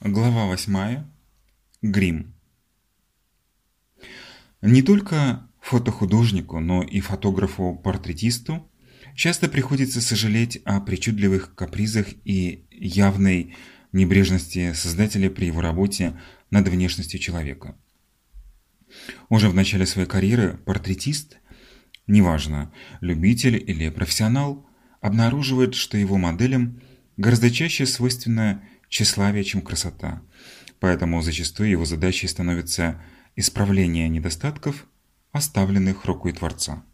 Глава 8. Грим. Не только фотохудожнику, но и фотографу-портретисту часто приходится сожалеть о причудливых капризах и явной небрежности создателя при его работе над внешностью человека. Уже в начале своей карьеры портретист, неважно, любитель или профессионал, обнаруживает, что его моделям гораздо чаще свойственно тщеславие, чем красота. Поэтому зачастую его задачей становится исправление недостатков, оставленных рукой Творца.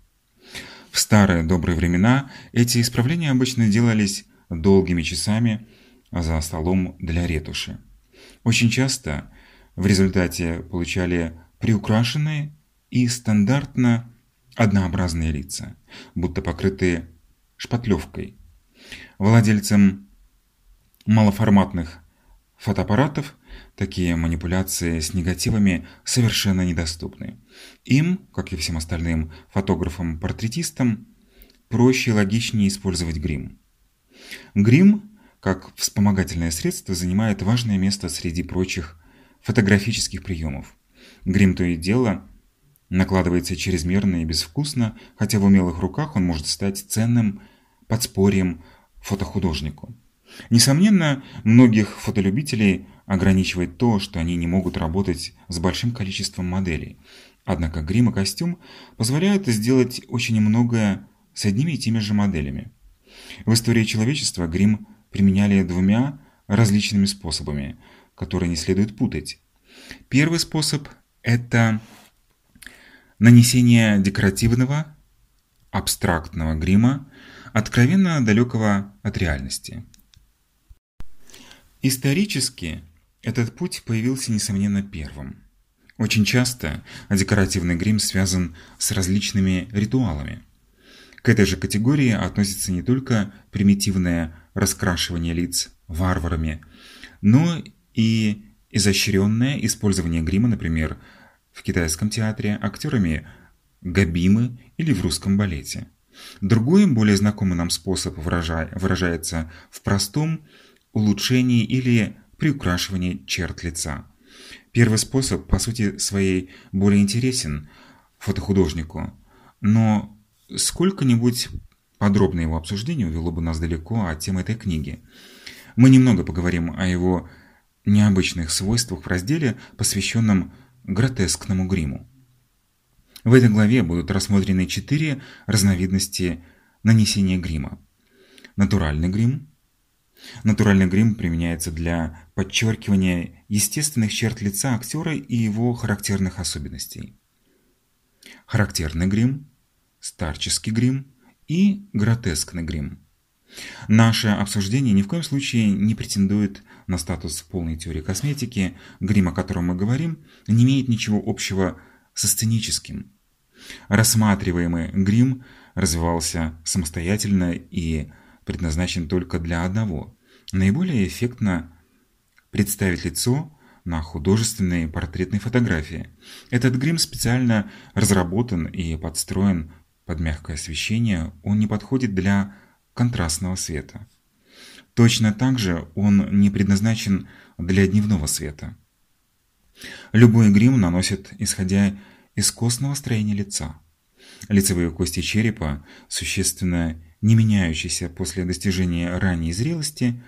В старые добрые времена эти исправления обычно делались долгими часами за столом для ретуши. Очень часто в результате получали приукрашенные и стандартно однообразные лица, будто покрытые шпатлевкой. Владельцам малоформатных фотоаппаратов такие манипуляции с негативами совершенно недоступны. Им, как и всем остальным фотографам-портретистам, проще и логичнее использовать грим. Грим, как вспомогательное средство, занимает важное место среди прочих фотографических приемов. Грим то и дело накладывается чрезмерно и безвкусно, хотя в умелых руках он может стать ценным подспорьем фотохудожнику. Несомненно, многих фотолюбителей ограничивает то, что они не могут работать с большим количеством моделей. Однако грим и костюм позволяют сделать очень многое с одними и теми же моделями. В истории человечества грим применяли двумя различными способами, которые не следует путать. Первый способ – это нанесение декоративного, абстрактного грима, откровенно далекого от реальности. Исторически этот путь появился, несомненно, первым. Очень часто декоративный грим связан с различными ритуалами. К этой же категории относится не только примитивное раскрашивание лиц варварами, но и изощренное использование грима, например, в китайском театре актерами габимы или в русском балете. Другой, более знакомый нам способ выражается в простом улучшении или приукрашивании черт лица. Первый способ, по сути своей, более интересен фотохудожнику, но сколько-нибудь подробное его обсуждение увело бы нас далеко от темы этой книги. Мы немного поговорим о его необычных свойствах в разделе, посвященном гротескному гриму. В этой главе будут рассмотрены четыре разновидности нанесения грима. Натуральный грим, Натуральный грим применяется для подчеркивания естественных черт лица актера и его характерных особенностей. Характерный грим, старческий грим и гротескный грим. Наше обсуждение ни в коем случае не претендует на статус полной теории косметики, грим, о котором мы говорим, не имеет ничего общего со сценическим. Рассматриваемый грим развивался самостоятельно и предназначен только для одного. Наиболее эффектно представить лицо на художественной портретной фотографии. Этот грим специально разработан и подстроен под мягкое освещение, он не подходит для контрастного света. Точно так же он не предназначен для дневного света. Любой грим наносят исходя из костного строения лица. Лицевые кости черепа существенно не меняющийся после достижения ранней зрелости,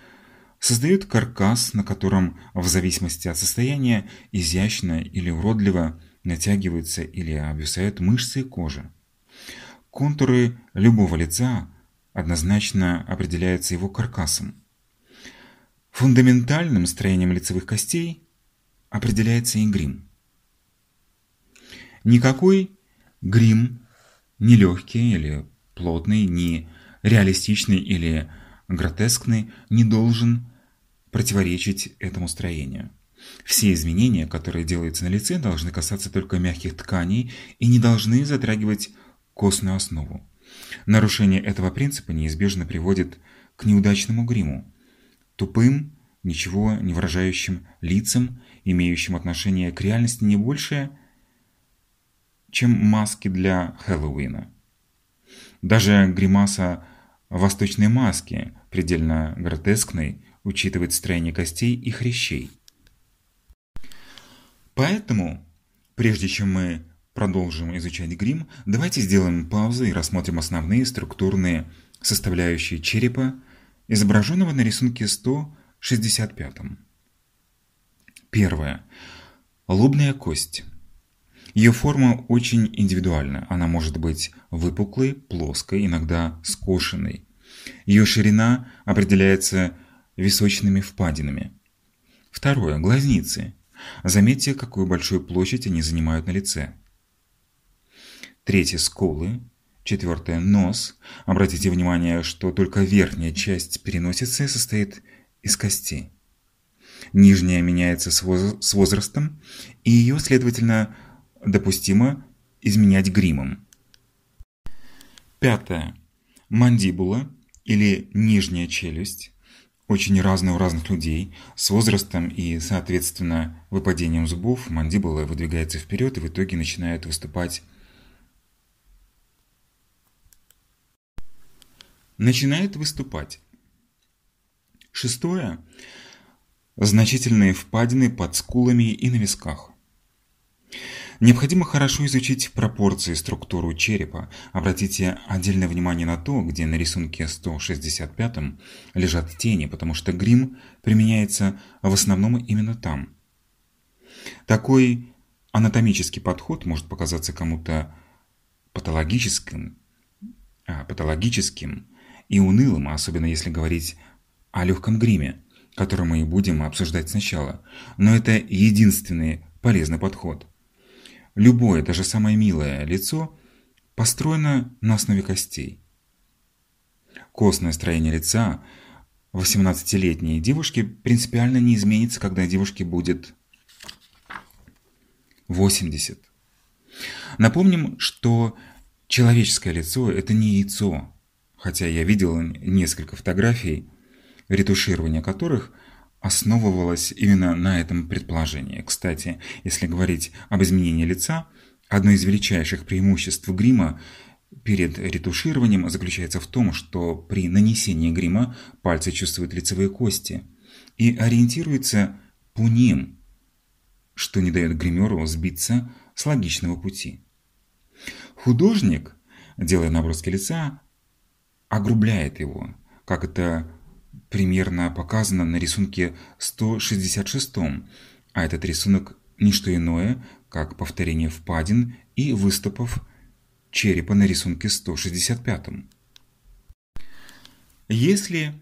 создают каркас, на котором, в зависимости от состояния, изящно или уродливо натягиваются или обвисают мышцы и кожа. Контуры любого лица однозначно определяются его каркасом. Фундаментальным строением лицевых костей определяется и грим. Никакой грим, не легкий или плотный, не реалистичный или гротескный, не должен противоречить этому строению. Все изменения, которые делаются на лице, должны касаться только мягких тканей и не должны затрагивать костную основу. Нарушение этого принципа неизбежно приводит к неудачному гриму, тупым, ничего не выражающим лицам, имеющим отношение к реальности не больше, чем маски для Хэллоуина. Даже гримаса восточной маски, предельно гротескной, учитывает строение костей и хрящей. Поэтому, прежде чем мы продолжим изучать грим, давайте сделаем паузу и рассмотрим основные структурные составляющие черепа, изображенного на рисунке 165. Первое. Лобная кость. Ее форма очень индивидуальна. Она может быть выпуклой, плоской, иногда скошенной. Ее ширина определяется височными впадинами. Второе. Глазницы. Заметьте, какую большую площадь они занимают на лице. Третье – скулы. Четвертое – нос. Обратите внимание, что только верхняя часть переносицы состоит из костей. Нижняя меняется с возрастом, и ее, следовательно, допустимо изменять гримом. Пятое. Мандибула или нижняя челюсть очень разная у разных людей. С возрастом и, соответственно, выпадением зубов мандибула выдвигается вперед и в итоге начинает выступать начинает выступать. Шестое. Значительные впадины под скулами и на висках. Необходимо хорошо изучить пропорции и структуру черепа. Обратите отдельное внимание на то, где на рисунке 165 лежат тени, потому что грим применяется в основном именно там. Такой анатомический подход может показаться кому-то патологическим, а, патологическим и унылым, особенно если говорить о легком гриме, который мы и будем обсуждать сначала. Но это единственный полезный подход. Любое, даже самое милое лицо построено на основе костей. Костное строение лица 18-летней девушки принципиально не изменится, когда девушке будет 80. Напомним, что человеческое лицо – это не яйцо, хотя я видел несколько фотографий, ретуширование которых – основывалась именно на этом предположении. Кстати, если говорить об изменении лица, одно из величайших преимуществ грима перед ретушированием заключается в том, что при нанесении грима пальцы чувствуют лицевые кости и ориентируются по ним, что не дает гримеру сбиться с логичного пути. Художник, делая наброски лица, огрубляет его, как это примерно показано на рисунке 166, а этот рисунок – не что иное, как повторение впадин и выступов черепа на рисунке 165. Если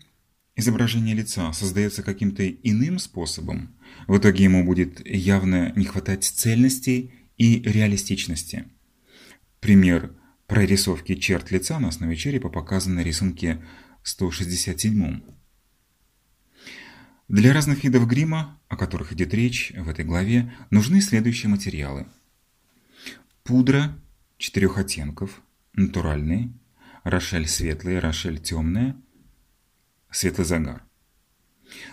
изображение лица создается каким-то иным способом, в итоге ему будет явно не хватать цельности и реалистичности. Пример прорисовки черт лица на основе черепа показан на рисунке 167. Для разных видов грима, о которых идет речь в этой главе, нужны следующие материалы. Пудра четырех оттенков, натуральный, рошель светлый, рошель темная, светлый загар.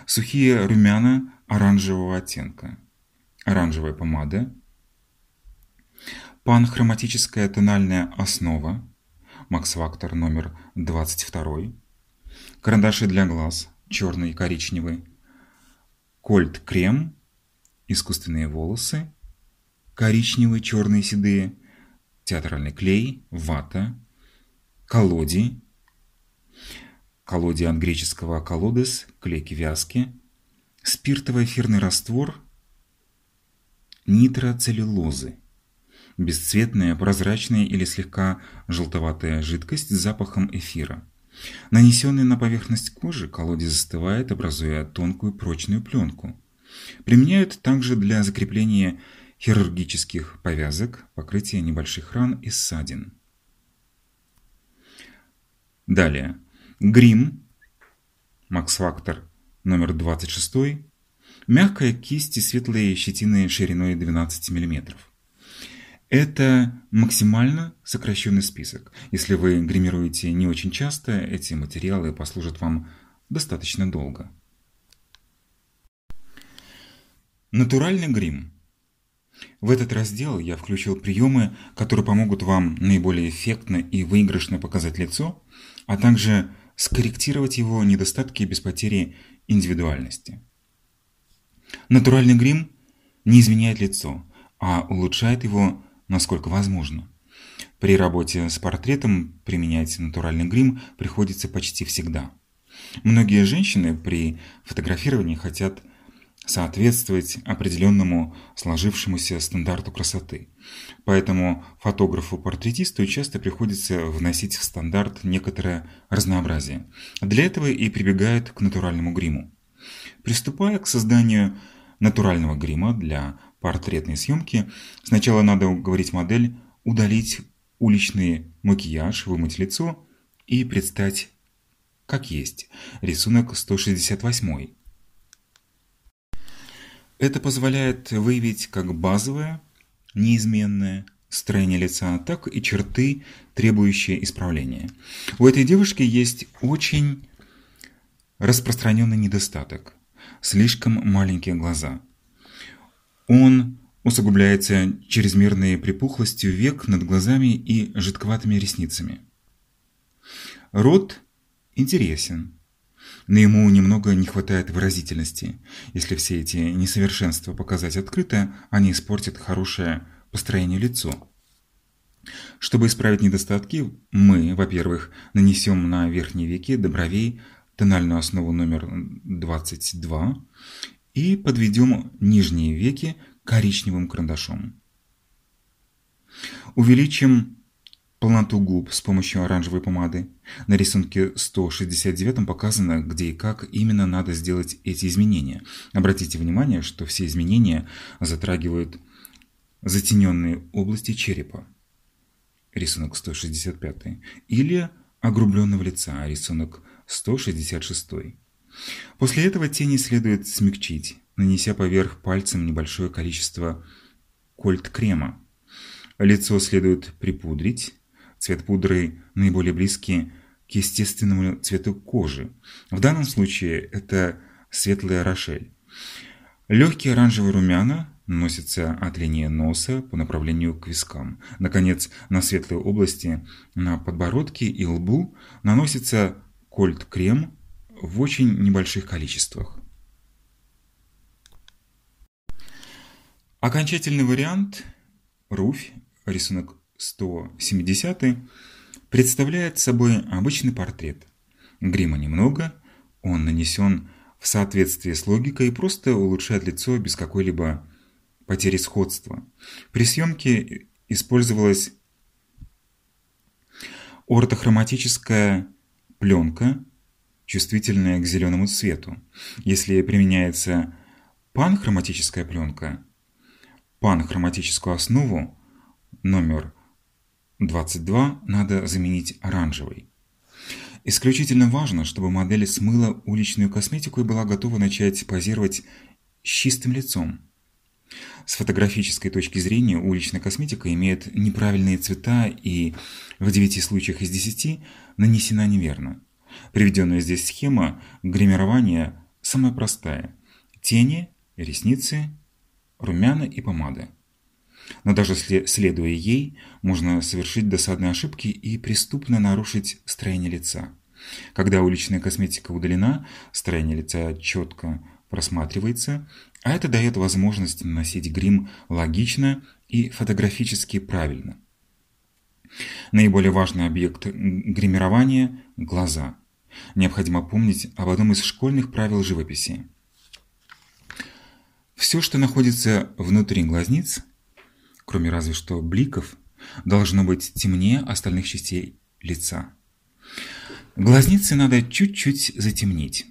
Сухие румяна оранжевого оттенка, оранжевая помада, панхроматическая тональная основа, Макс Фактор номер 22, карандаши для глаз, черный и коричневый, кольт-крем, искусственные волосы, коричневые, черные, седые, театральный клей, вата, колоди, колоди от греческого колодес, клейки вязки, спиртовый эфирный раствор, нитроцеллюлозы, бесцветная, прозрачная или слегка желтоватая жидкость с запахом эфира. Нанесенный на поверхность кожи, колодец застывает, образуя тонкую прочную пленку. Применяют также для закрепления хирургических повязок, покрытия небольших ран и ссадин. Далее. Грим. Макс-фактор номер 26. Мягкая кисть и светлые щетины шириной 12 мм. Это максимально сокращенный список. Если вы гримируете не очень часто, эти материалы послужат вам достаточно долго. Натуральный грим. В этот раздел я включил приемы, которые помогут вам наиболее эффектно и выигрышно показать лицо, а также скорректировать его недостатки без потери индивидуальности. Натуральный грим не изменяет лицо, а улучшает его насколько возможно. При работе с портретом применять натуральный грим приходится почти всегда. Многие женщины при фотографировании хотят соответствовать определенному сложившемуся стандарту красоты. Поэтому фотографу-портретисту часто приходится вносить в стандарт некоторое разнообразие. Для этого и прибегают к натуральному гриму. Приступая к созданию натурального грима для портретной съемки, сначала надо уговорить модель удалить уличный макияж, вымыть лицо и предстать как есть. Рисунок 168. Это позволяет выявить как базовое, неизменное строение лица, так и черты, требующие исправления. У этой девушки есть очень распространенный недостаток – слишком маленькие глаза. Он усугубляется чрезмерной припухлостью век над глазами и жидковатыми ресницами. Рот интересен, но ему немного не хватает выразительности. Если все эти несовершенства показать открыто, они испортят хорошее построение лицо. Чтобы исправить недостатки, мы, во-первых, нанесем на верхние веки до бровей тональную основу номер 22 и подведем нижние веки коричневым карандашом. Увеличим полноту губ с помощью оранжевой помады. На рисунке 169 показано, где и как именно надо сделать эти изменения. Обратите внимание, что все изменения затрагивают затененные области черепа. Рисунок 165. Или огрубленного лица. Рисунок 166. После этого тени следует смягчить, нанеся поверх пальцем небольшое количество кольт-крема. Лицо следует припудрить. Цвет пудры наиболее близкий к естественному цвету кожи. В данном случае это светлая рошель. Легкие оранжевые румяна наносятся от линии носа по направлению к вискам. Наконец, на светлые области на подбородке и лбу наносится кольт-крем в очень небольших количествах. Окончательный вариант Руфь, рисунок 170, представляет собой обычный портрет. Грима немного, он нанесен в соответствии с логикой и просто улучшает лицо без какой-либо потери сходства. При съемке использовалась ортохроматическая пленка, чувствительная к зеленому цвету. Если применяется панхроматическая пленка, панхроматическую основу номер 22 надо заменить оранжевой. Исключительно важно, чтобы модель смыла уличную косметику и была готова начать позировать с чистым лицом. С фотографической точки зрения уличная косметика имеет неправильные цвета и в 9 случаях из 10 нанесена неверно. Приведенная здесь схема гримирования самая простая. Тени, ресницы, румяна и помада. Но даже следуя ей, можно совершить досадные ошибки и преступно нарушить строение лица. Когда уличная косметика удалена, строение лица четко просматривается, а это дает возможность наносить грим логично и фотографически правильно. Наиболее важный объект гримирования – глаза. Необходимо помнить об одном из школьных правил живописи. Все, что находится внутри глазниц, кроме разве что бликов, должно быть темнее остальных частей лица. Глазницы надо чуть-чуть затемнить.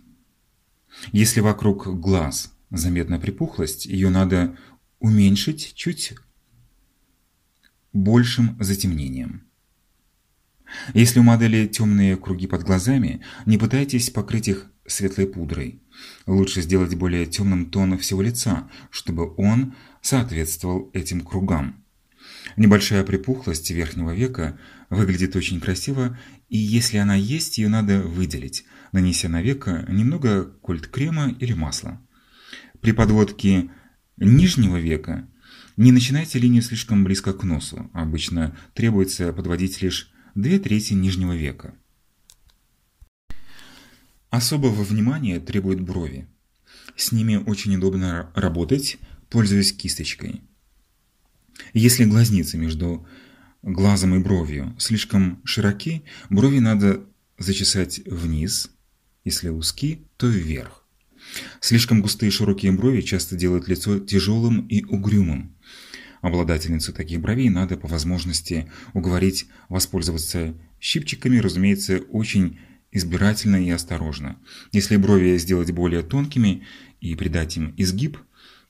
Если вокруг глаз заметна припухлость, ее надо уменьшить чуть большим затемнением. Если у модели темные круги под глазами, не пытайтесь покрыть их светлой пудрой. Лучше сделать более темным тон всего лица, чтобы он соответствовал этим кругам. Небольшая припухлость верхнего века выглядит очень красиво, и если она есть, ее надо выделить, нанеся на веко немного кольт-крема или масла. При подводке нижнего века не начинайте линию слишком близко к носу, обычно требуется подводить лишь две трети нижнего века. Особого внимания требуют брови. С ними очень удобно работать пользуясь кисточкой. Если глазницы между глазом и бровью слишком широки, брови надо зачесать вниз, если узки, то вверх. Слишком густые широкие брови часто делают лицо тяжелым и угрюмым. Обладательницу таких бровей надо по возможности уговорить воспользоваться щипчиками, разумеется, очень избирательно и осторожно. Если брови сделать более тонкими и придать им изгиб,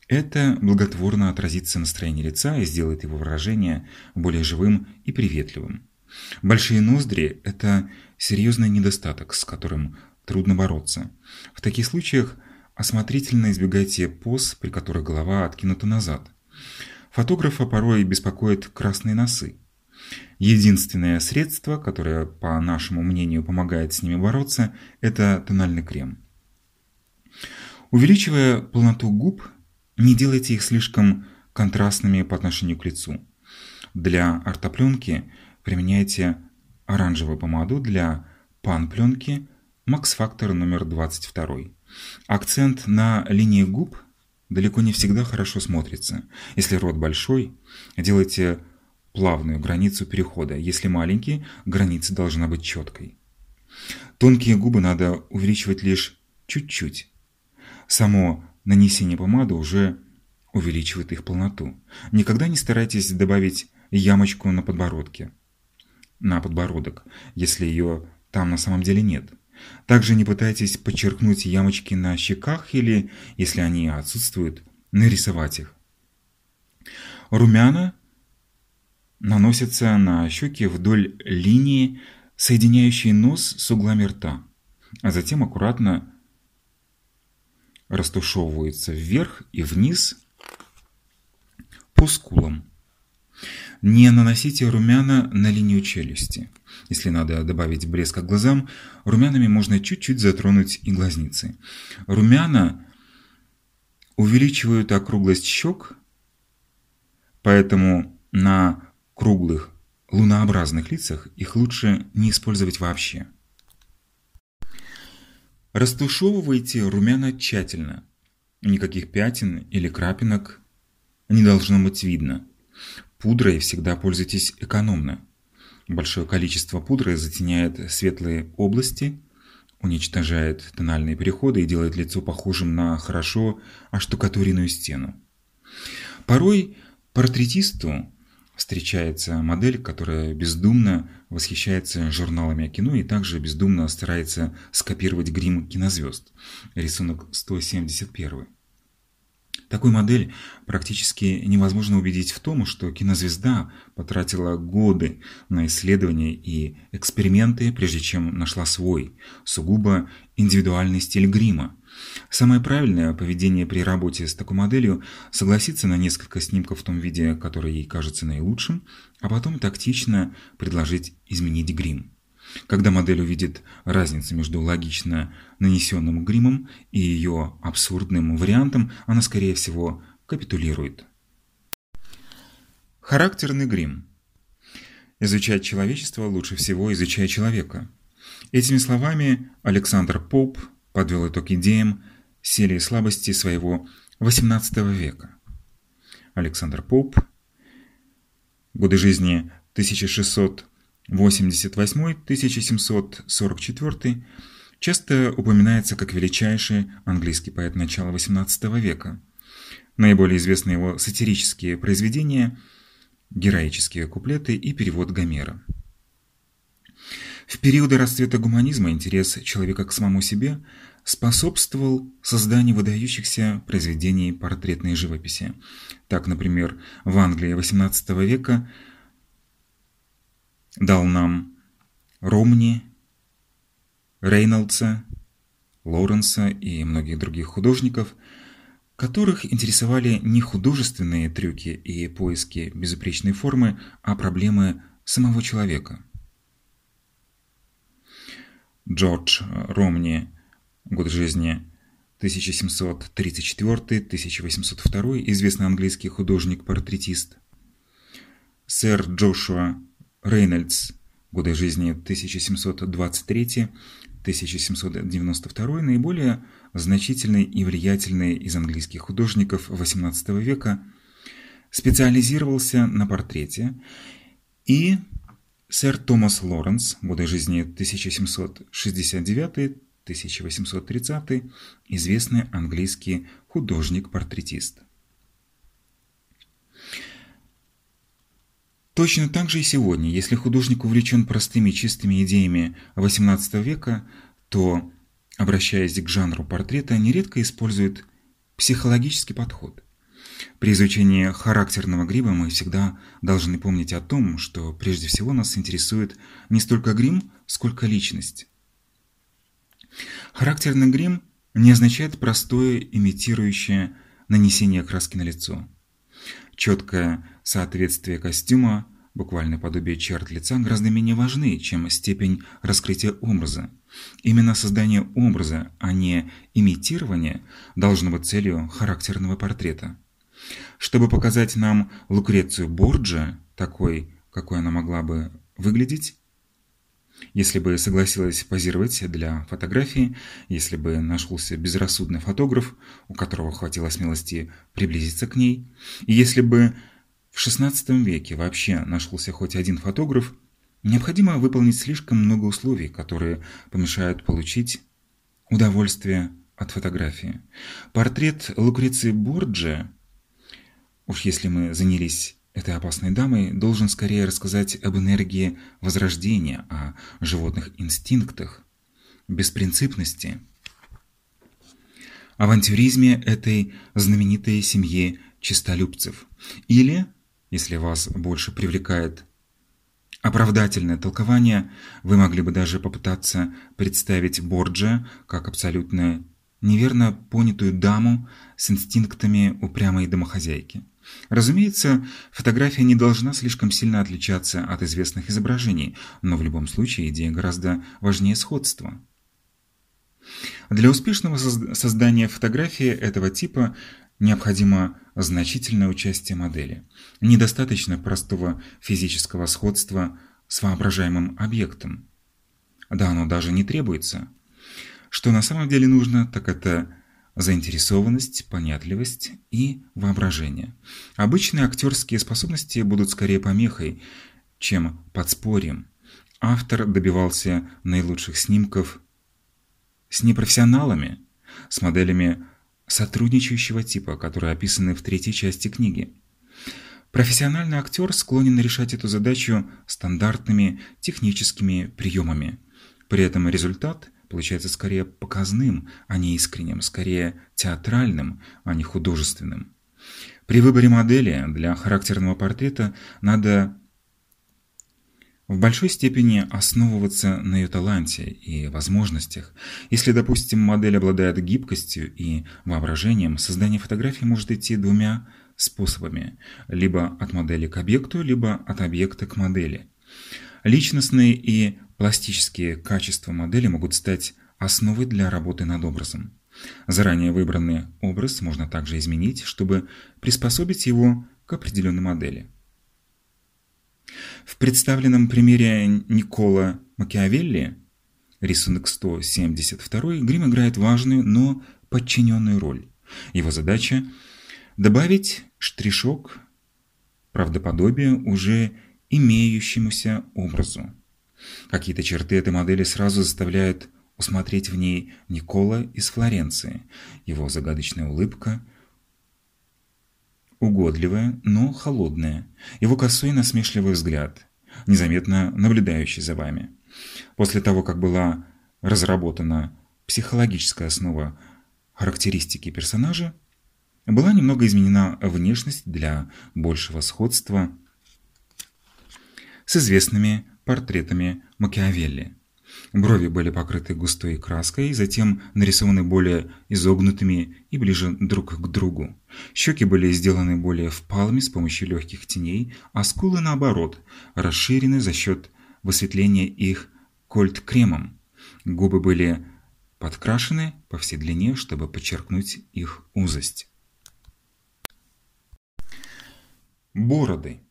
это благотворно отразится на настроении лица и сделает его выражение более живым и приветливым. Большие ноздри – это серьезный недостаток, с которым трудно бороться. В таких случаях осмотрительно избегайте поз, при которых голова откинута назад. Фотографа порой беспокоят красные носы. Единственное средство, которое, по нашему мнению, помогает с ними бороться, это тональный крем. Увеличивая полноту губ, не делайте их слишком контрастными по отношению к лицу. Для ортопленки применяйте оранжевую помаду, для пан-пленки Factor номер 22. Акцент на линии губ далеко не всегда хорошо смотрится. Если рот большой, делайте плавную границу перехода. Если маленький, граница должна быть четкой. Тонкие губы надо увеличивать лишь чуть-чуть. Само нанесение помады уже увеличивает их полноту. Никогда не старайтесь добавить ямочку на подбородке. На подбородок, если ее там на самом деле нет. Также не пытайтесь подчеркнуть ямочки на щеках или, если они отсутствуют, нарисовать их. Румяна наносятся на щеки вдоль линии, соединяющей нос с углами рта, а затем аккуратно растушевываются вверх и вниз по скулам. Не наносите румяна на линию челюсти. Если надо добавить блеска глазам, румянами можно чуть-чуть затронуть и глазницы. Румяна увеличивают округлость щек, поэтому на круглых, лунообразных лицах их лучше не использовать вообще. Растушевывайте румяна тщательно. Никаких пятен или крапинок не должно быть видно. Пудрой всегда пользуйтесь экономно. Большое количество пудры затеняет светлые области, уничтожает тональные переходы и делает лицо похожим на хорошо оштукатуренную стену. Порой портретисту встречается модель, которая бездумно восхищается журналами о кино и также бездумно старается скопировать грим кинозвезд. Рисунок 171. Такую модель практически невозможно убедить в том, что кинозвезда потратила годы на исследования и эксперименты, прежде чем нашла свой, сугубо индивидуальный стиль грима. Самое правильное поведение при работе с такой моделью – согласиться на несколько снимков в том виде, который ей кажется наилучшим, а потом тактично предложить изменить грим. Когда модель увидит разницу между логично нанесенным гримом и ее абсурдным вариантом, она, скорее всего, капитулирует. Характерный грим. Изучать человечество лучше всего изучая человека. Этими словами Александр Поп подвел итог идеям силе и слабости своего XVIII века. Александр Поп, годы жизни 1600 88-1744 часто упоминается как величайший английский поэт начала XVIII века. Наиболее известны его сатирические произведения, героические куплеты и перевод Гомера. В периоды расцвета гуманизма интерес человека к самому себе способствовал созданию выдающихся произведений портретной живописи. Так, например, в Англии XVIII века – дал нам Ромни, Рейнольдса, Лоуренса и многих других художников, которых интересовали не художественные трюки и поиски безупречной формы, а проблемы самого человека. Джордж Ромни, год жизни 1734-1802, известный английский художник-портретист. Сэр Джошуа Рейнольдс, годы жизни 1792 наиболее значительный и влиятельный из английских художников XVIII века, специализировался на портрете, и сэр Томас Лоренс, годы жизни 1769-1830, известный английский художник-портретист. Точно так же и сегодня, если художник увлечен простыми чистыми идеями XVIII века, то, обращаясь к жанру портрета, нередко использует психологический подход. При изучении характерного грима мы всегда должны помнить о том, что прежде всего нас интересует не столько грим, сколько личность. Характерный грим не означает простое имитирующее нанесение краски на лицо. Четкое соответствие костюма, буквальное подобие черт лица гораздо менее важны, чем степень раскрытия образа. Именно создание образа, а не имитирование, должно быть целью характерного портрета. Чтобы показать нам Лукрецию Борджа, такой, какой она могла бы выглядеть, если бы согласилась позировать для фотографии, если бы нашелся безрассудный фотограф, у которого хватило смелости приблизиться к ней, и если бы в XVI веке вообще нашелся хоть один фотограф, необходимо выполнить слишком много условий, которые помешают получить удовольствие от фотографии. Портрет Лукреции Борджа, уж если мы занялись этой опасной дамой должен скорее рассказать об энергии возрождения, о животных инстинктах, беспринципности, авантюризме этой знаменитой семьи чистолюбцев. Или, если вас больше привлекает оправдательное толкование, вы могли бы даже попытаться представить Борджа как абсолютно неверно понятую даму с инстинктами упрямой домохозяйки. Разумеется, фотография не должна слишком сильно отличаться от известных изображений, но в любом случае идея гораздо важнее сходства. Для успешного создания фотографии этого типа необходимо значительное участие модели. Недостаточно простого физического сходства с воображаемым объектом. Да, оно даже не требуется. Что на самом деле нужно, так это заинтересованность, понятливость и воображение. Обычные актерские способности будут скорее помехой, чем подспорьем. Автор добивался наилучших снимков с непрофессионалами, с моделями сотрудничающего типа, которые описаны в третьей части книги. Профессиональный актер склонен решать эту задачу стандартными техническими приемами. При этом результат – получается скорее показным, а не искренним, скорее театральным, а не художественным. При выборе модели для характерного портрета надо в большой степени основываться на ее таланте и возможностях. Если, допустим, модель обладает гибкостью и воображением, создание фотографии может идти двумя способами – либо от модели к объекту, либо от объекта к модели. Личностные и Пластические качества модели могут стать основой для работы над образом. Заранее выбранный образ можно также изменить, чтобы приспособить его к определенной модели. В представленном примере Никола Макиавелли, рисунок 172, грим играет важную, но подчиненную роль. Его задача – добавить штришок правдоподобия уже имеющемуся образу. Какие-то черты этой модели сразу заставляют усмотреть в ней Никола из Флоренции. Его загадочная улыбка, угодливая, но холодная. Его косой насмешливый взгляд, незаметно наблюдающий за вами. После того, как была разработана психологическая основа характеристики персонажа, была немного изменена внешность для большего сходства с известными портретами Макиавелли. Брови были покрыты густой краской, затем нарисованы более изогнутыми и ближе друг к другу. Щеки были сделаны более впалыми с помощью легких теней, а скулы, наоборот, расширены за счет высветления их кольт-кремом. Губы были подкрашены по всей длине, чтобы подчеркнуть их узость. Бороды.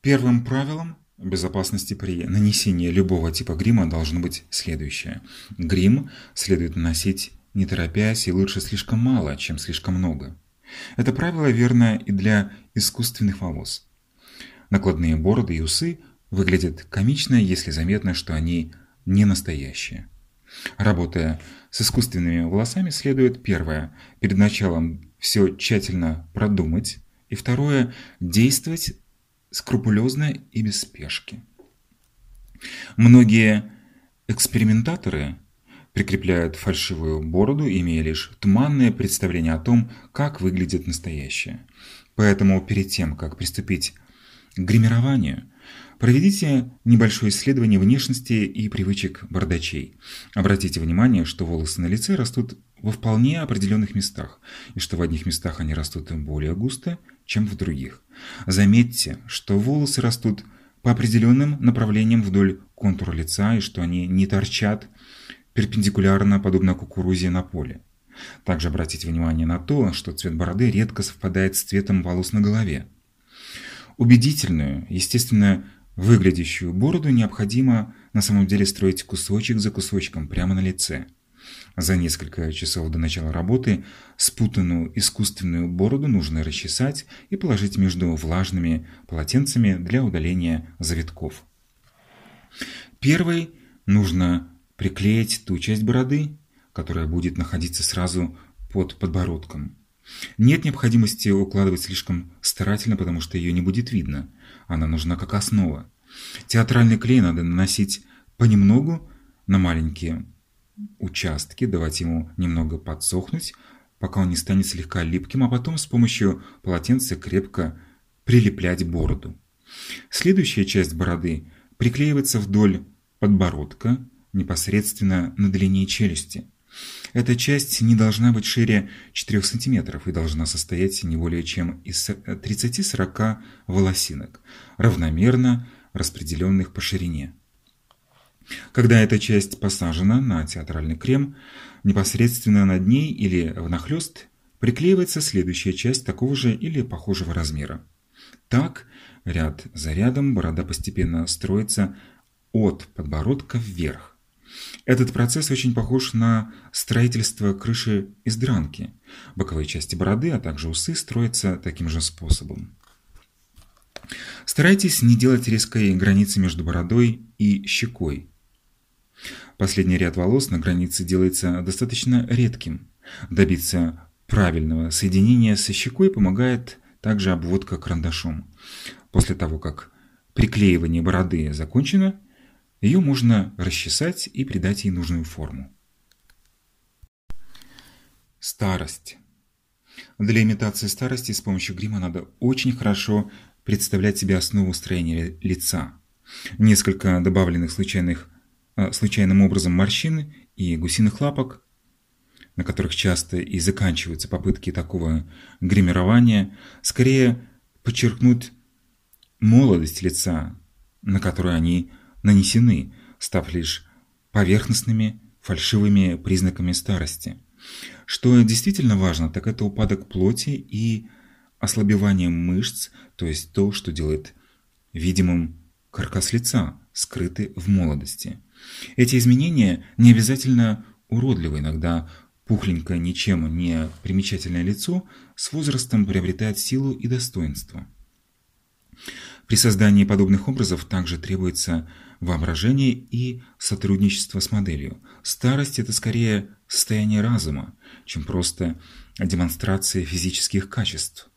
Первым правилом безопасности при нанесении любого типа грима должно быть следующее. Грим следует наносить не торопясь и лучше слишком мало, чем слишком много. Это правило верно и для искусственных волос. Накладные бороды и усы выглядят комично, если заметно, что они не настоящие. Работая с искусственными волосами следует первое – перед началом все тщательно продумать, и второе – действовать скрупулезно и без спешки. Многие экспериментаторы прикрепляют фальшивую бороду, имея лишь туманное представление о том, как выглядит настоящее. Поэтому перед тем, как приступить к гримированию, проведите небольшое исследование внешности и привычек бородачей. Обратите внимание, что волосы на лице растут во вполне определенных местах, и что в одних местах они растут более густо, чем в других. Заметьте, что волосы растут по определенным направлениям вдоль контура лица, и что они не торчат перпендикулярно, подобно кукурузе на поле. Также обратите внимание на то, что цвет бороды редко совпадает с цветом волос на голове. Убедительную, естественно, выглядящую бороду необходимо на самом деле строить кусочек за кусочком прямо на лице. За несколько часов до начала работы спутанную искусственную бороду нужно расчесать и положить между влажными полотенцами для удаления завитков. Первый нужно приклеить ту часть бороды, которая будет находиться сразу под подбородком. Нет необходимости укладывать слишком старательно, потому что ее не будет видно. Она нужна как основа. Театральный клей надо наносить понемногу на маленькие участки, давать ему немного подсохнуть, пока он не станет слегка липким, а потом с помощью полотенца крепко прилеплять бороду. Следующая часть бороды приклеивается вдоль подбородка, непосредственно над линией челюсти. Эта часть не должна быть шире 4 см и должна состоять не более чем из 30-40 волосинок, равномерно распределенных по ширине. Когда эта часть посажена на театральный крем, непосредственно над ней или внахлёст приклеивается следующая часть такого же или похожего размера. Так, ряд за рядом борода постепенно строится от подбородка вверх. Этот процесс очень похож на строительство крыши из дранки. Боковые части бороды, а также усы строятся таким же способом. Старайтесь не делать резкой границы между бородой и щекой. Последний ряд волос на границе делается достаточно редким. Добиться правильного соединения со щекой помогает также обводка карандашом. После того, как приклеивание бороды закончено, ее можно расчесать и придать ей нужную форму. Старость. Для имитации старости с помощью грима надо очень хорошо представлять себе основу строения лица. Несколько добавленных случайных случайным образом морщины и гусиных лапок, на которых часто и заканчиваются попытки такого гримирования, скорее подчеркнут молодость лица, на которую они нанесены, став лишь поверхностными, фальшивыми признаками старости. Что действительно важно, так это упадок плоти и ослабевание мышц, то есть то, что делает видимым каркас лица, скрытый в молодости. Эти изменения не обязательно уродливы, иногда пухленькое, ничем не примечательное лицо с возрастом приобретает силу и достоинство. При создании подобных образов также требуется воображение и сотрудничество с моделью. Старость – это скорее состояние разума, чем просто демонстрация физических качеств.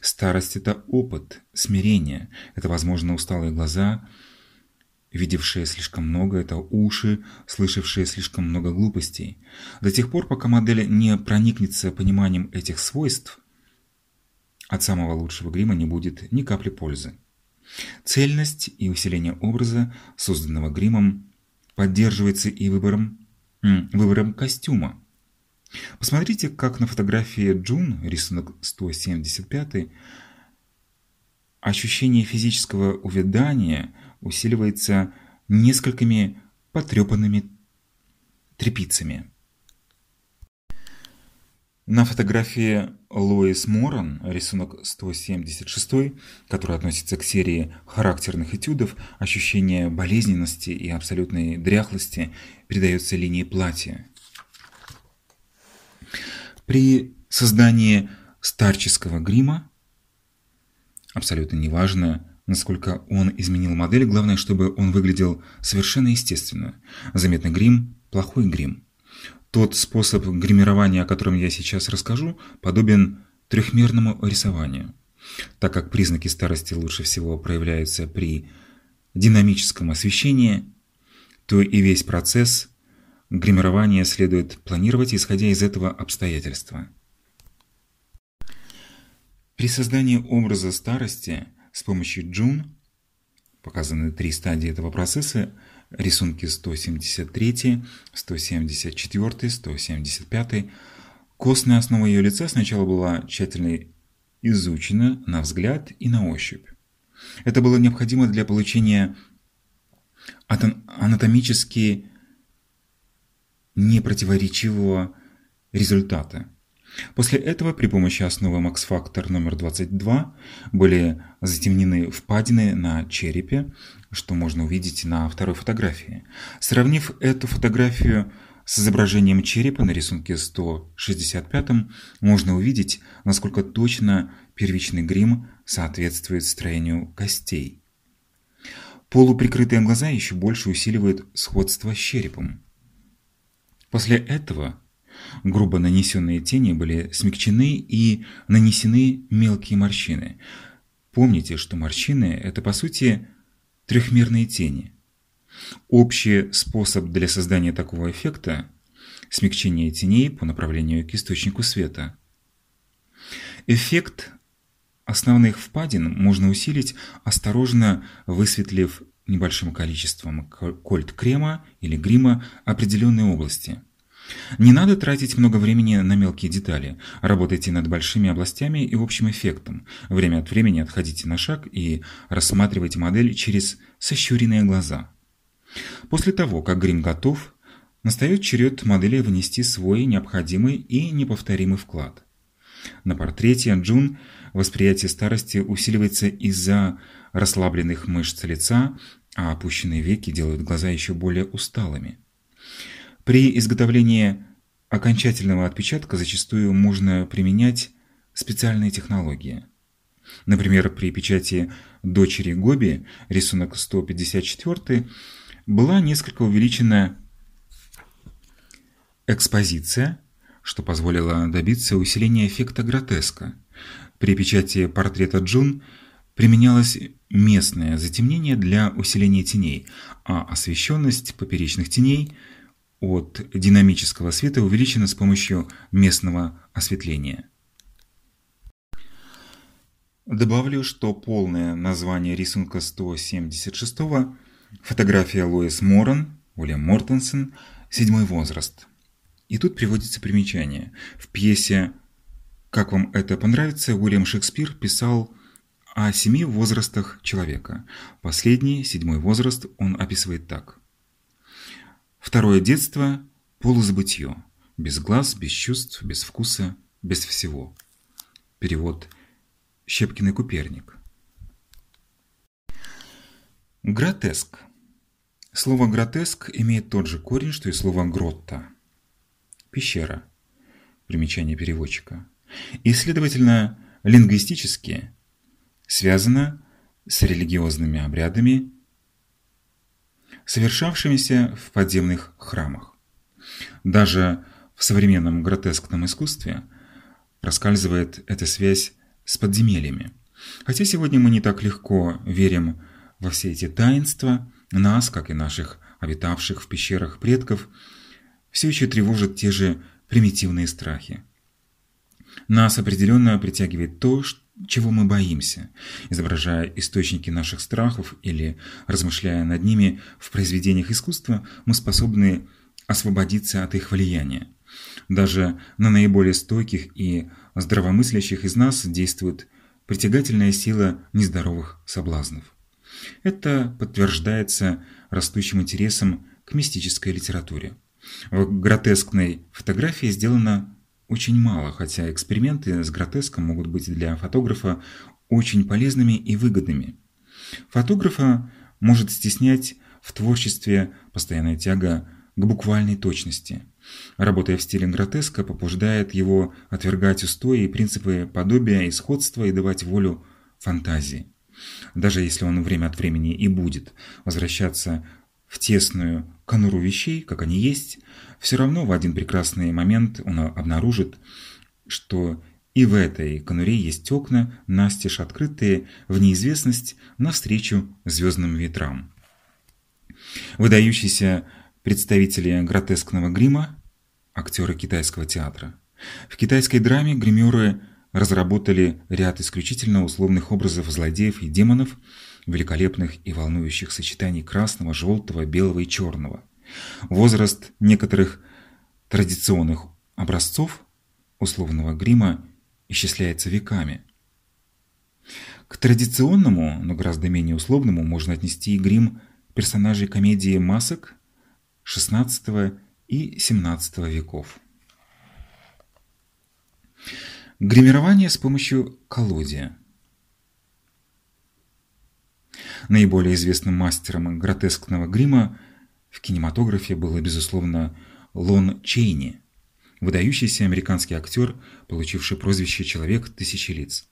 Старость – это опыт, смирение, это, возможно, усталые глаза – видевшие слишком много, это уши, слышавшие слишком много глупостей. До тех пор, пока модель не проникнется пониманием этих свойств, от самого лучшего грима не будет ни капли пользы. Цельность и усиление образа, созданного гримом, поддерживается и выбором, выбором костюма. Посмотрите, как на фотографии Джун, рисунок 175, ощущение физического увядания – усиливается несколькими потрепанными трепицами. На фотографии Лоис Моран, рисунок 176, который относится к серии характерных этюдов, ощущение болезненности и абсолютной дряхлости передается линии платья. При создании старческого грима абсолютно неважно, насколько он изменил модель, главное, чтобы он выглядел совершенно естественно. Заметный грим – плохой грим. Тот способ гримирования, о котором я сейчас расскажу, подобен трехмерному рисованию, так как признаки старости лучше всего проявляются при динамическом освещении, то и весь процесс гримирования следует планировать, исходя из этого обстоятельства. При создании образа старости с помощью Джун показаны три стадии этого процесса – рисунки 173, 174, 175. Костная основа ее лица сначала была тщательно изучена на взгляд и на ощупь. Это было необходимо для получения анатомически непротиворечивого результата. После этого при помощи основы Factor номер 22 были затемнены впадины на черепе, что можно увидеть на второй фотографии. Сравнив эту фотографию с изображением черепа на рисунке 165 можно увидеть, насколько точно первичный грим соответствует строению костей. Полуприкрытые глаза еще больше усиливают сходство с черепом. После этого грубо нанесенные тени были смягчены и нанесены мелкие морщины. Помните, что морщины – это по сути трехмерные тени. Общий способ для создания такого эффекта – смягчение теней по направлению к источнику света. Эффект основных впадин можно усилить, осторожно высветлив небольшим количеством кольт-крема или грима определенной области – не надо тратить много времени на мелкие детали. Работайте над большими областями и общим эффектом. Время от времени отходите на шаг и рассматривайте модель через сощуренные глаза. После того, как грим готов, настает черед модели внести свой необходимый и неповторимый вклад. На портрете Джун восприятие старости усиливается из-за расслабленных мышц лица, а опущенные веки делают глаза еще более усталыми. При изготовлении окончательного отпечатка зачастую можно применять специальные технологии. Например, при печати дочери Гоби, рисунок 154, была несколько увеличена экспозиция, что позволило добиться усиления эффекта гротеска. При печати портрета Джун применялось местное затемнение для усиления теней, а освещенность поперечных теней – от динамического света увеличена с помощью местного осветления. Добавлю, что полное название рисунка 176 фотография Лоис Моран, Уильям Мортенсен, седьмой возраст. И тут приводится примечание. В пьесе «Как вам это понравится» Уильям Шекспир писал о семи возрастах человека. Последний, седьмой возраст, он описывает так – Второе детство – полузабытье. Без глаз, без чувств, без вкуса, без всего. Перевод Щепкин и Куперник. Гротеск. Слово «гротеск» имеет тот же корень, что и слово «гротта». Пещера. Примечание переводчика. И, следовательно, лингвистически связано с религиозными обрядами совершавшимися в подземных храмах. Даже в современном гротескном искусстве проскальзывает эта связь с подземельями. Хотя сегодня мы не так легко верим во все эти таинства, нас, как и наших обитавших в пещерах предков, все еще тревожат те же примитивные страхи. Нас определенно притягивает то, что чего мы боимся, изображая источники наших страхов или размышляя над ними в произведениях искусства, мы способны освободиться от их влияния. Даже на наиболее стойких и здравомыслящих из нас действует притягательная сила нездоровых соблазнов. Это подтверждается растущим интересом к мистической литературе. В гротескной фотографии сделано очень мало, хотя эксперименты с гротеском могут быть для фотографа очень полезными и выгодными. Фотографа может стеснять в творчестве постоянная тяга к буквальной точности. Работая в стиле гротеска, побуждает его отвергать устои и принципы подобия и сходства и давать волю фантазии. Даже если он время от времени и будет возвращаться в тесную конуру вещей, как они есть, все равно в один прекрасный момент он обнаружит, что и в этой конуре есть окна, настежь открытые в неизвестность навстречу звездным ветрам. Выдающиеся представители гротескного грима, актеры китайского театра. В китайской драме гримеры разработали ряд исключительно условных образов злодеев и демонов, великолепных и волнующих сочетаний красного, желтого, белого и черного. Возраст некоторых традиционных образцов условного грима исчисляется веками. К традиционному, но гораздо менее условному можно отнести и грим персонажей комедии масок XVI и XVII веков. Гримирование с помощью колодия. Наиболее известным мастером гротескного грима в кинематографе был, безусловно, Лон Чейни, выдающийся американский актер, получивший прозвище «Человек тысячи лиц».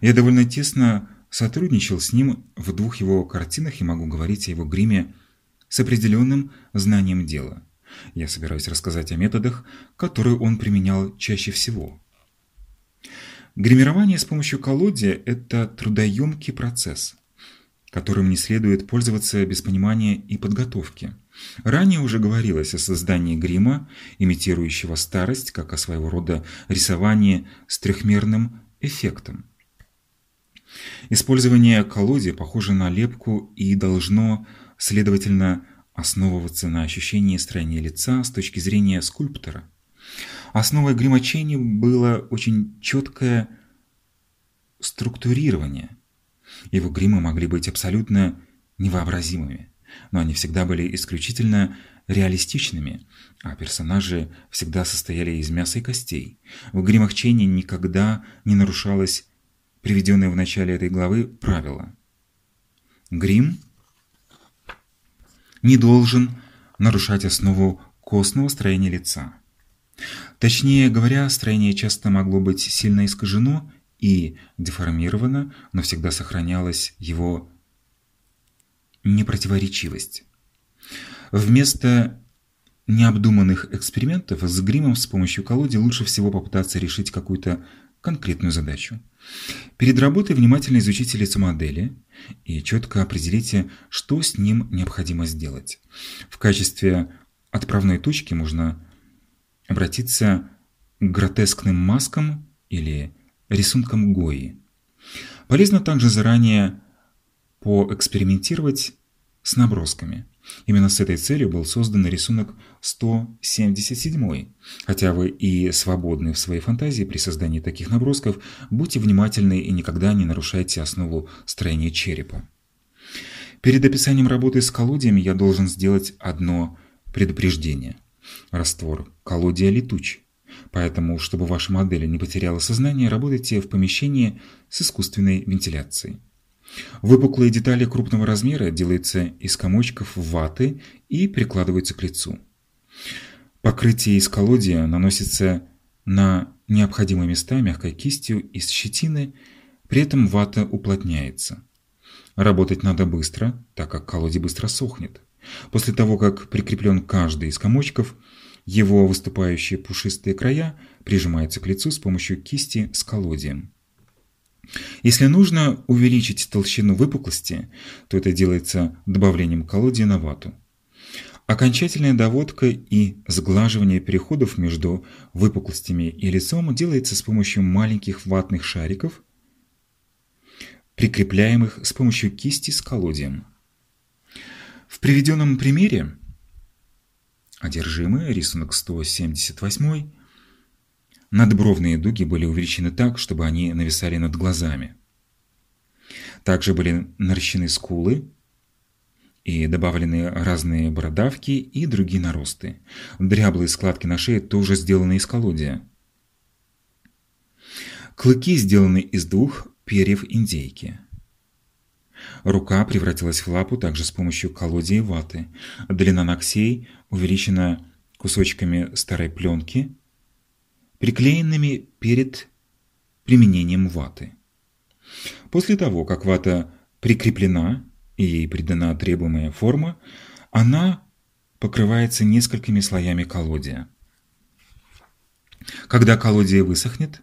Я довольно тесно сотрудничал с ним в двух его картинах и могу говорить о его гриме с определенным знанием дела. Я собираюсь рассказать о методах, которые он применял чаще всего. Гримирование с помощью колодия – это трудоемкий процесс, которым не следует пользоваться без понимания и подготовки. Ранее уже говорилось о создании грима, имитирующего старость, как о своего рода рисовании с трехмерным эффектом. Использование колодия похоже на лепку и должно следовательно, основываться на ощущении строения лица с точки зрения скульптора. Основой гримачени было очень четкое структурирование. Его гримы могли быть абсолютно невообразимыми, но они всегда были исключительно реалистичными, а персонажи всегда состояли из мяса и костей. В гримах Ченни никогда не нарушалось приведенное в начале этой главы правило. Грим не должен нарушать основу костного строения лица. Точнее говоря, строение часто могло быть сильно искажено и деформировано, но всегда сохранялась его непротиворечивость. Вместо необдуманных экспериментов с гримом с помощью колоди лучше всего попытаться решить какую-то конкретную задачу. Перед работой внимательно изучите лицо модели и четко определите, что с ним необходимо сделать. В качестве отправной точки можно обратиться к гротескным маскам или рисункам Гои. Полезно также заранее поэкспериментировать с набросками. Именно с этой целью был создан рисунок 177. Хотя вы и свободны в своей фантазии при создании таких набросков, будьте внимательны и никогда не нарушайте основу строения черепа. Перед описанием работы с колодиями я должен сделать одно предупреждение. Раствор колодия летуч. Поэтому, чтобы ваша модель не потеряла сознание, работайте в помещении с искусственной вентиляцией. Выпуклые детали крупного размера делаются из комочков ваты и прикладываются к лицу. Покрытие из колодия наносится на необходимые места мягкой кистью из щетины, при этом вата уплотняется. Работать надо быстро, так как колодий быстро сохнет. После того, как прикреплен каждый из комочков, его выступающие пушистые края прижимаются к лицу с помощью кисти с колодием. Если нужно увеличить толщину выпуклости, то это делается добавлением колодия на вату. Окончательная доводка и сглаживание переходов между выпуклостями и лицом делается с помощью маленьких ватных шариков, прикрепляемых с помощью кисти с колодием. В приведенном примере одержимый рисунок 178 Надбровные дуги были увеличены так, чтобы они нависали над глазами. Также были наращены скулы и добавлены разные бородавки и другие наросты. Дряблые складки на шее тоже сделаны из колодия. Клыки сделаны из двух перьев индейки. Рука превратилась в лапу также с помощью колодии ваты. Длина ногтей увеличена кусочками старой пленки, приклеенными перед применением ваты. После того, как вата прикреплена и ей придана требуемая форма, она покрывается несколькими слоями колодия. Когда колодие высохнет,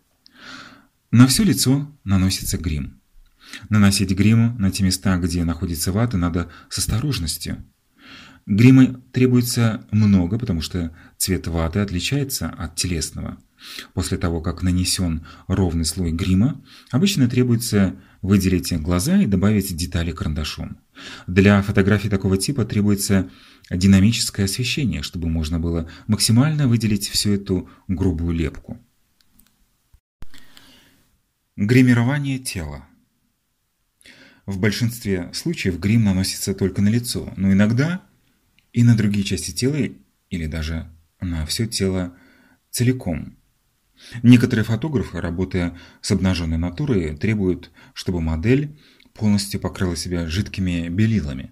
на все лицо наносится грим. Наносить грим на те места, где находится вата, надо с осторожностью. Грима требуется много, потому что цвет ваты отличается от телесного. После того, как нанесен ровный слой грима, обычно требуется выделить глаза и добавить детали карандашом. Для фотографий такого типа требуется динамическое освещение, чтобы можно было максимально выделить всю эту грубую лепку. Гримирование тела В большинстве случаев грим наносится только на лицо, но иногда и на другие части тела или даже на все тело целиком. Некоторые фотографы, работая с обнаженной натурой, требуют, чтобы модель полностью покрыла себя жидкими белилами.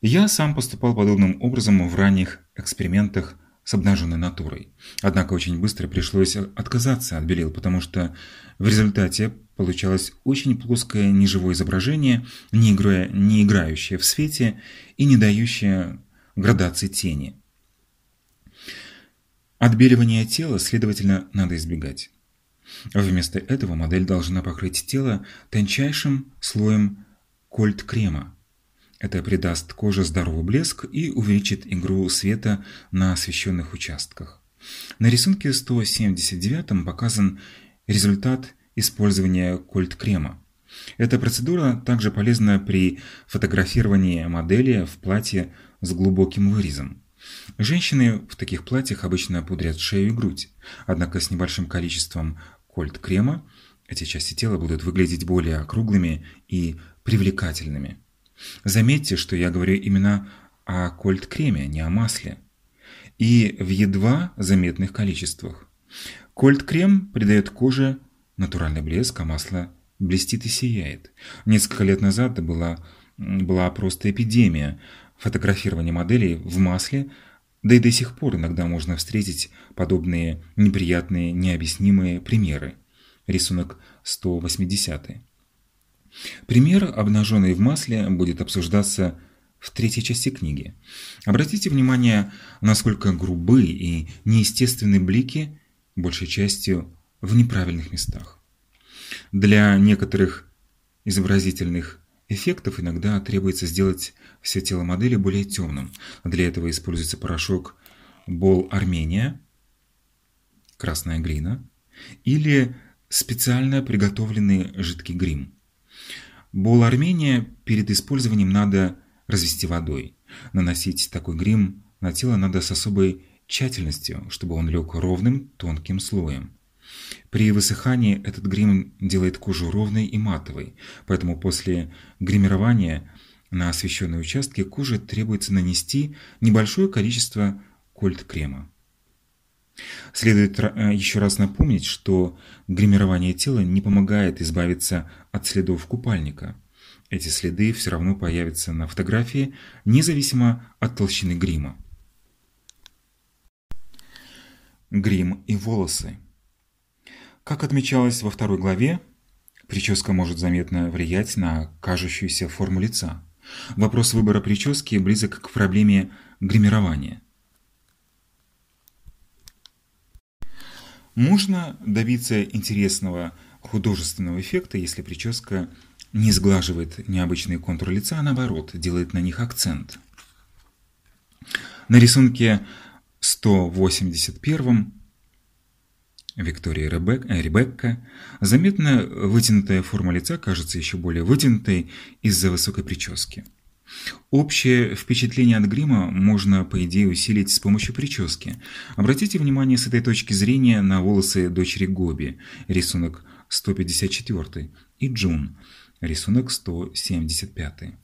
Я сам поступал подобным образом в ранних экспериментах с обнаженной натурой. Однако очень быстро пришлось отказаться от белил, потому что в результате получалось очень плоское неживое изображение, не, играя, не играющее в свете и не дающее градации тени. Отбеливание тела, следовательно, надо избегать. Вместо этого модель должна покрыть тело тончайшим слоем кольт-крема. Это придаст коже здоровый блеск и увеличит игру света на освещенных участках. На рисунке 179 показан результат использования кольт-крема. Эта процедура также полезна при фотографировании модели в платье с глубоким вырезом. Женщины в таких платьях обычно пудрят шею и грудь, однако с небольшим количеством кольт-крема эти части тела будут выглядеть более округлыми и привлекательными. Заметьте, что я говорю именно о кольт-креме, не о масле. И в едва заметных количествах. Кольт-крем придает коже натуральный блеск, а масло блестит и сияет. Несколько лет назад была, была просто эпидемия фотографирования моделей в масле, да и до сих пор иногда можно встретить подобные неприятные, необъяснимые примеры. Рисунок 180. Пример, обнаженный в масле, будет обсуждаться в третьей части книги. Обратите внимание, насколько грубы и неестественны блики, большей частью в неправильных местах. Для некоторых изобразительных эффектов иногда требуется сделать все тело модели более темным. Для этого используется порошок Бол Армения, красная глина, или специально приготовленный жидкий грим. Бол Армения перед использованием надо развести водой. Наносить такой грим на тело надо с особой тщательностью, чтобы он лег ровным тонким слоем. При высыхании этот грим делает кожу ровной и матовой, поэтому после гримирования на освещенные участки кожи требуется нанести небольшое количество кольт-крема. Следует э, еще раз напомнить, что гримирование тела не помогает избавиться от следов купальника. Эти следы все равно появятся на фотографии, независимо от толщины грима. Грим и волосы. Как отмечалось во второй главе, прическа может заметно влиять на кажущуюся форму лица. Вопрос выбора прически близок к проблеме гримирования – Можно добиться интересного художественного эффекта, если прическа не сглаживает необычные контуры лица, а наоборот, делает на них акцент. На рисунке 181 Виктория Ребек, э, Ребекка заметно вытянутая форма лица кажется еще более вытянутой из-за высокой прически. Общее впечатление от грима можно, по идее, усилить с помощью прически. Обратите внимание с этой точки зрения на волосы дочери Гоби, рисунок 154, и Джун, рисунок 175.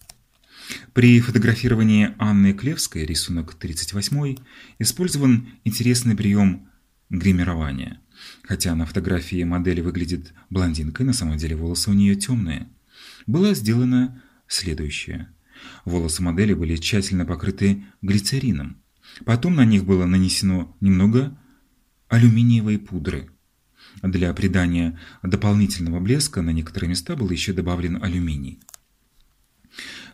При фотографировании Анны Клевской, рисунок 38, использован интересный прием гримирования. Хотя на фотографии модель выглядит блондинкой, на самом деле волосы у нее темные. Было сделано следующее. Волосы модели были тщательно покрыты глицерином. Потом на них было нанесено немного алюминиевой пудры. Для придания дополнительного блеска на некоторые места был еще добавлен алюминий.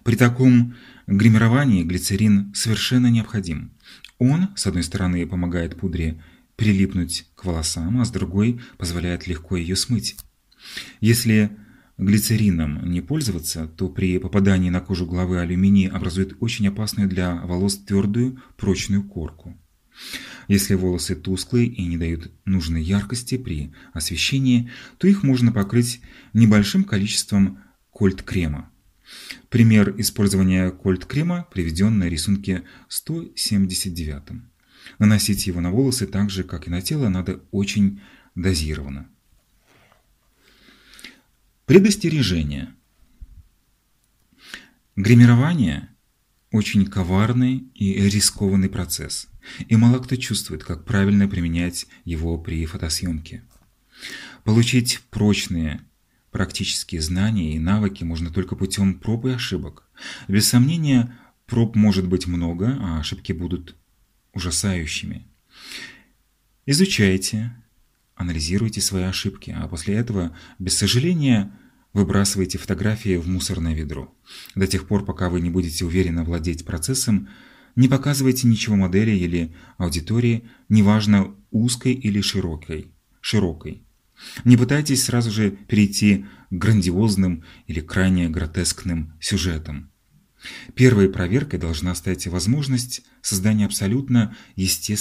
При таком гримировании глицерин совершенно необходим. Он, с одной стороны, помогает пудре прилипнуть к волосам, а с другой позволяет легко ее смыть. Если глицерином не пользоваться, то при попадании на кожу головы алюминий образует очень опасную для волос твердую прочную корку. Если волосы тусклые и не дают нужной яркости при освещении, то их можно покрыть небольшим количеством кольт-крема. Пример использования кольт-крема приведен на рисунке 179. Наносить его на волосы так же, как и на тело, надо очень дозированно. Предостережение. Гримирование – очень коварный и рискованный процесс, и мало кто чувствует, как правильно применять его при фотосъемке. Получить прочные практические знания и навыки можно только путем проб и ошибок. Без сомнения, проб может быть много, а ошибки будут ужасающими. Изучайте, анализируйте свои ошибки, а после этого, без сожаления, выбрасывайте фотографии в мусорное ведро. До тех пор, пока вы не будете уверенно владеть процессом, не показывайте ничего модели или аудитории, неважно узкой или широкой. широкой. Не пытайтесь сразу же перейти к грандиозным или крайне гротескным сюжетам. Первой проверкой должна стать возможность создания абсолютно естественного